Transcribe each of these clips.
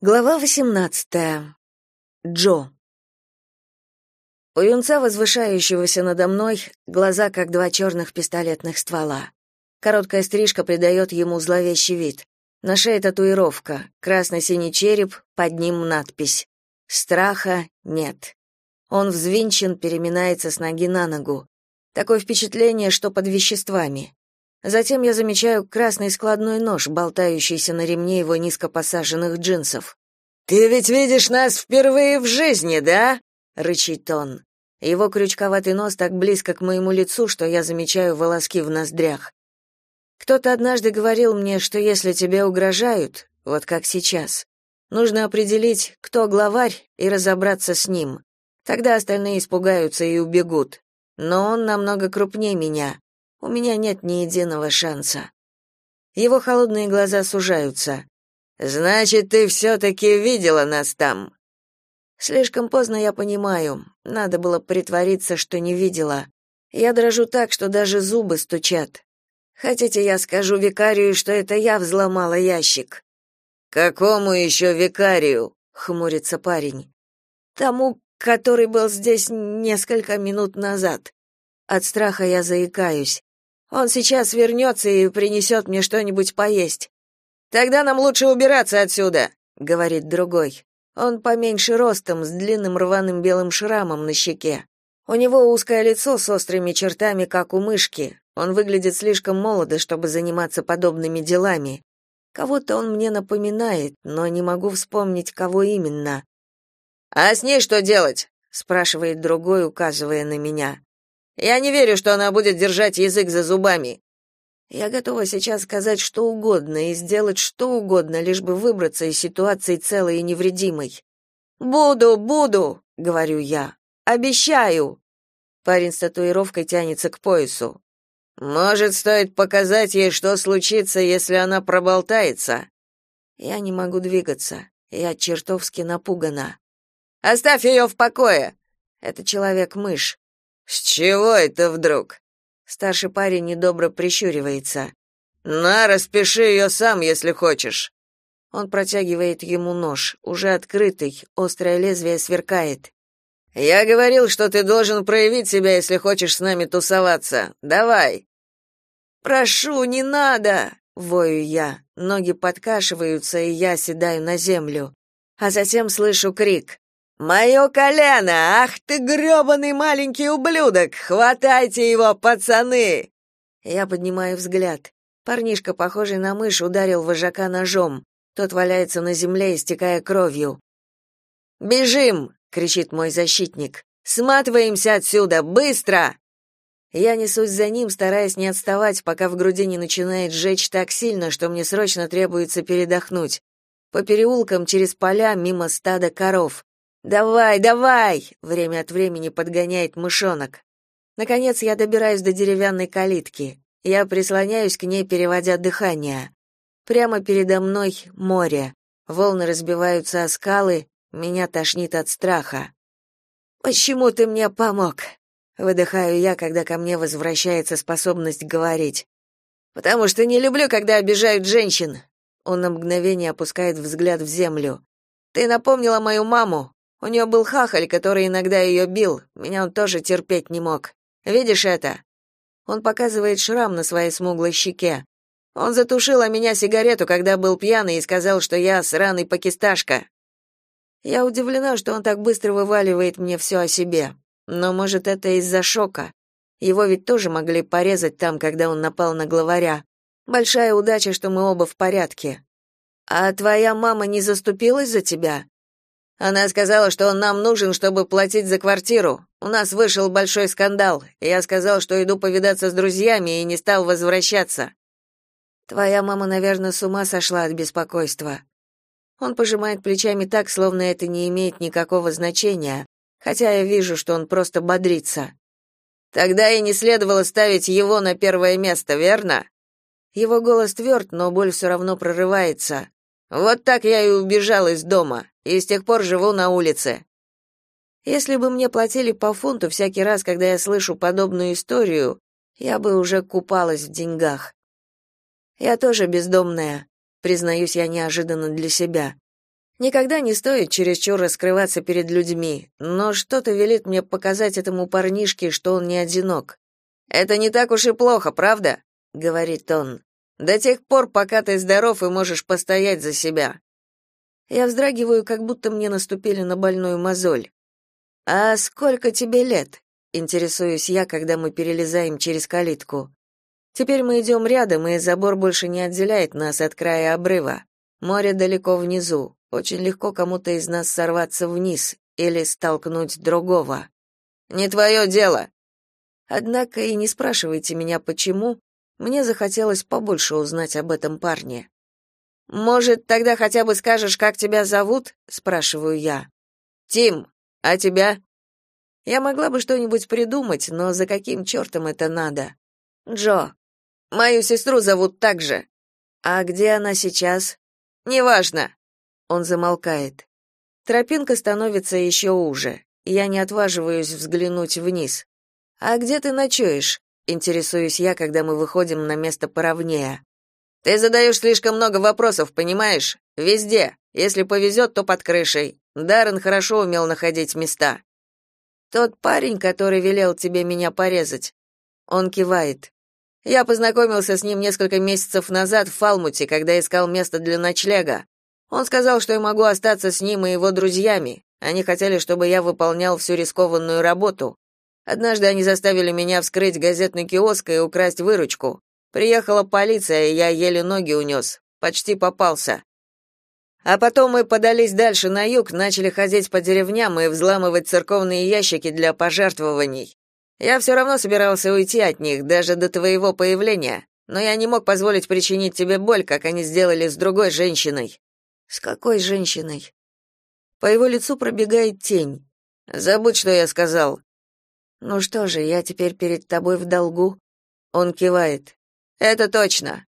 Глава 18. Джо. У юнца, возвышающегося надо мной, глаза как два черных пистолетных ствола. Короткая стрижка придает ему зловещий вид. На шее татуировка, красно-синий череп, под ним надпись. Страха нет. Он взвинчен, переминается с ноги на ногу. Такое впечатление, что под веществами. Затем я замечаю красный складной нож, болтающийся на ремне его низко посаженных джинсов. «Ты ведь видишь нас впервые в жизни, да?» — рычит он. Его крючковатый нос так близко к моему лицу, что я замечаю волоски в ноздрях. Кто-то однажды говорил мне, что если тебе угрожают, вот как сейчас, нужно определить, кто главарь, и разобраться с ним. Тогда остальные испугаются и убегут. Но он намного крупнее меня. У меня нет ни единого шанса. Его холодные глаза сужаются. Значит, ты все-таки видела нас там. Слишком поздно я понимаю. Надо было притвориться, что не видела. Я дрожу так, что даже зубы стучат. Хотите, я скажу викарию, что это я взломала ящик? Какому еще викарию? хмурится парень. Тому, который был здесь несколько минут назад. От страха я заикаюсь. Он сейчас вернется и принесет мне что-нибудь поесть. Тогда нам лучше убираться отсюда, говорит другой. Он поменьше ростом, с длинным рваным белым шрамом на щеке. У него узкое лицо с острыми чертами, как у мышки. Он выглядит слишком молодо, чтобы заниматься подобными делами. Кого-то он мне напоминает, но не могу вспомнить, кого именно. А с ней что делать? спрашивает другой, указывая на меня. Я не верю, что она будет держать язык за зубами. Я готова сейчас сказать что угодно и сделать что угодно, лишь бы выбраться из ситуации целой и невредимой. Буду, буду, говорю я. Обещаю. Парень с татуировкой тянется к поясу. Может, стоит показать ей, что случится, если она проболтается. Я не могу двигаться. Я чертовски напугана. Оставь ее в покое. Это человек-мышь. С чего это вдруг? Старший парень недобро прищуривается. На, распиши ее сам, если хочешь. Он протягивает ему нож, уже открытый, острое лезвие сверкает. Я говорил, что ты должен проявить себя, если хочешь с нами тусоваться. Давай. Прошу, не надо, вою я. Ноги подкашиваются, и я седаю на землю. А затем слышу крик: «Мое колено! Ах ты грёбаный маленький ублюдок! Хватайте его, пацаны!» Я поднимаю взгляд. Парнишка, похожий на мышь, ударил вожака ножом. Тот валяется на земле, истекая кровью. «Бежим!» — кричит мой защитник. «Сматываемся отсюда! Быстро!» Я несусь за ним, стараясь не отставать, пока в груди не начинает жечь так сильно, что мне срочно требуется передохнуть. По переулкам, через поля, мимо стада коров. Давай, давай, время от времени подгоняет мышонок. Наконец я добираюсь до деревянной калитки. Я прислоняюсь к ней, переводя дыхание. Прямо передо мной море. Волны разбиваются о скалы, меня тошнит от страха. Почему ты мне помог? выдыхаю я, когда ко мне возвращается способность говорить. Потому что не люблю, когда обижают женщин. Он на мгновение опускает взгляд в землю. Ты напомнила мою маму. У нее был хахаль, который иногда ее бил. Меня он тоже терпеть не мог. Видишь это? Он показывает шрам на своей смуглой щеке. Он затушил о меня сигарету, когда был пьяный и сказал, что я сраный пакисташка. Я удивлена, что он так быстро вываливает мне все о себе. Но, может, это из-за шока. Его ведь тоже могли порезать там, когда он напал на главаря. Большая удача, что мы оба в порядке. А твоя мама не заступилась за тебя? Она сказала, что он нам нужен, чтобы платить за квартиру. У нас вышел большой скандал. Я сказал, что иду повидаться с друзьями и не стал возвращаться. Твоя мама, наверное, с ума сошла от беспокойства. Он пожимает плечами так, словно это не имеет никакого значения, хотя я вижу, что он просто бодрится. Тогда и не следовало ставить его на первое место, верно? Его голос тверд, но боль все равно прорывается. Вот так я и убежал из дома и с тех пор живу на улице. Если бы мне платили по фунту всякий раз, когда я слышу подобную историю, я бы уже купалась в деньгах. Я тоже бездомная, признаюсь я неожиданно для себя. Никогда не стоит чересчур раскрываться перед людьми, но что-то велит мне показать этому парнишке, что он не одинок. Это не так уж и плохо, правда? говорит он. До тех пор, пока ты здоров и можешь постоять за себя. Я вздрагиваю, как будто мне наступили на больную мозоль. А сколько тебе лет? интересуюсь я, когда мы перелезаем через калитку. Теперь мы идем рядом, и забор больше не отделяет нас от края обрыва. Море далеко внизу. Очень легко кому-то из нас сорваться вниз или столкнуть другого. Не твое дело. Однако и не спрашивайте меня почему, мне захотелось побольше узнать об этом парне. Может, тогда хотя бы скажешь, как тебя зовут? спрашиваю я. Тим, а тебя? Я могла бы что-нибудь придумать, но за каким чертом это надо? Джо. Мою сестру зовут так же. А где она сейчас? Неважно. Он замолкает. Тропинка становится еще уже. Я не отваживаюсь взглянуть вниз. А где ты ночуешь? интересуюсь я, когда мы выходим на место поровнее. Ты задаешь слишком много вопросов, понимаешь? Везде. Если повезет, то под крышей. Даррен хорошо умел находить места. Тот парень, который велел тебе меня порезать. Он кивает. Я познакомился с ним несколько месяцев назад в Фалмуте, когда искал место для ночлега. Он сказал, что я могу остаться с ним и его друзьями. Они хотели, чтобы я выполнял всю рискованную работу. Однажды они заставили меня вскрыть газетный киоск и украсть выручку. Приехала полиция, и я еле ноги унес. Почти попался. А потом мы подались дальше на юг, начали ходить по деревням и взламывать церковные ящики для пожертвований. Я все равно собирался уйти от них, даже до твоего появления, но я не мог позволить причинить тебе боль, как они сделали с другой женщиной. С какой женщиной? По его лицу пробегает тень. Забудь, что я сказал. Ну что же, я теперь перед тобой в долгу. Он кивает. Это точно.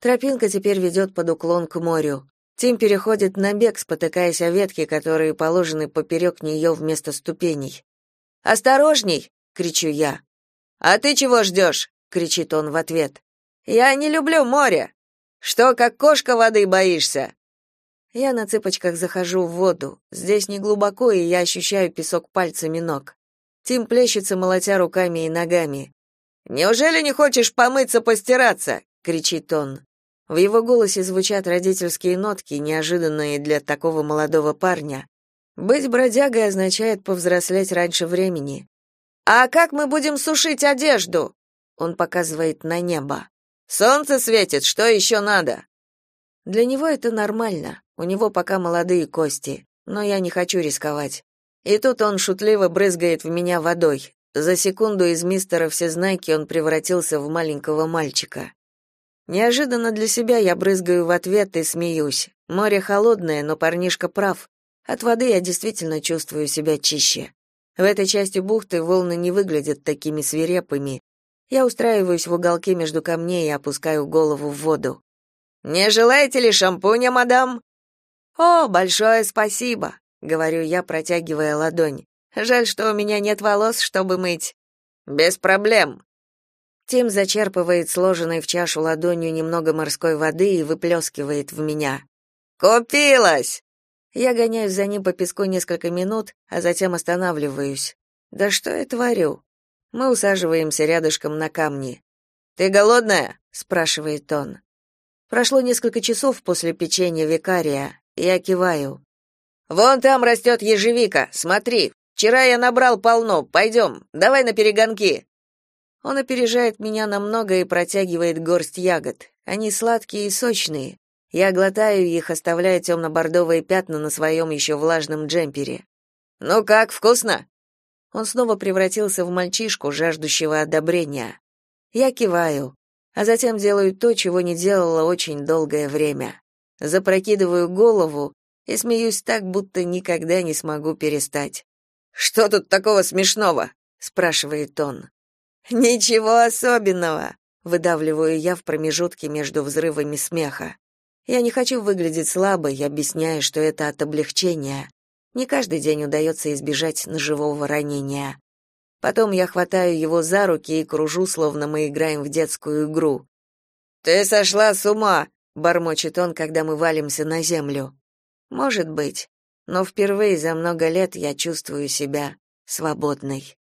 Тропинка теперь ведет под уклон к морю. Тим переходит на бег, спотыкаясь о ветки, которые положены поперек нее вместо ступеней. «Осторожней!» — кричу я. «А ты чего ждешь?» — кричит он в ответ. «Я не люблю море. Что, как кошка воды боишься?» Я на цыпочках захожу в воду. Здесь не глубоко, и я ощущаю песок пальцами ног. Тим плещется, молотя руками и ногами. «Неужели не хочешь помыться, постираться?» — кричит он. В его голосе звучат родительские нотки, неожиданные для такого молодого парня. Быть бродягой означает повзрослеть раньше времени. «А как мы будем сушить одежду?» Он показывает на небо. «Солнце светит, что еще надо?» Для него это нормально. У него пока молодые кости, но я не хочу рисковать. И тут он шутливо брызгает в меня водой. За секунду из мистера Всезнайки он превратился в маленького мальчика. Неожиданно для себя я брызгаю в ответ и смеюсь. Море холодное, но парнишка прав. От воды я действительно чувствую себя чище. В этой части бухты волны не выглядят такими свирепыми. Я устраиваюсь в уголке между камней и опускаю голову в воду. «Не желаете ли шампуня, мадам?» «О, большое спасибо», — говорю я, протягивая ладонь. «Жаль, что у меня нет волос, чтобы мыть». «Без проблем». Тим зачерпывает сложенной в чашу ладонью немного морской воды и выплескивает в меня. «Купилась!» Я гоняюсь за ним по песку несколько минут, а затем останавливаюсь. «Да что я творю?» Мы усаживаемся рядышком на камни. «Ты голодная?» — спрашивает он. Прошло несколько часов после печенья викария. Я киваю. Вон там растет ежевика. Смотри. Вчера я набрал полно. Пойдем. Давай на перегонки. Он опережает меня намного и протягивает горсть ягод. Они сладкие и сочные. Я глотаю их, оставляя темно-бордовые пятна на своем еще влажном джемпере. Ну как, вкусно? Он снова превратился в мальчишку, жаждущего одобрения. Я киваю а затем делаю то, чего не делала очень долгое время. Запрокидываю голову и смеюсь так, будто никогда не смогу перестать. «Что тут такого смешного?» — спрашивает он. «Ничего особенного», — выдавливаю я в промежутке между взрывами смеха. Я не хочу выглядеть слабой, объясняя, что это от облегчения. Не каждый день удается избежать ножевого ранения. Потом я хватаю его за руки и кружу, словно мы играем в детскую игру. «Ты сошла с ума!» — бормочет он, когда мы валимся на землю. Может быть, но впервые за много лет я чувствую себя свободной.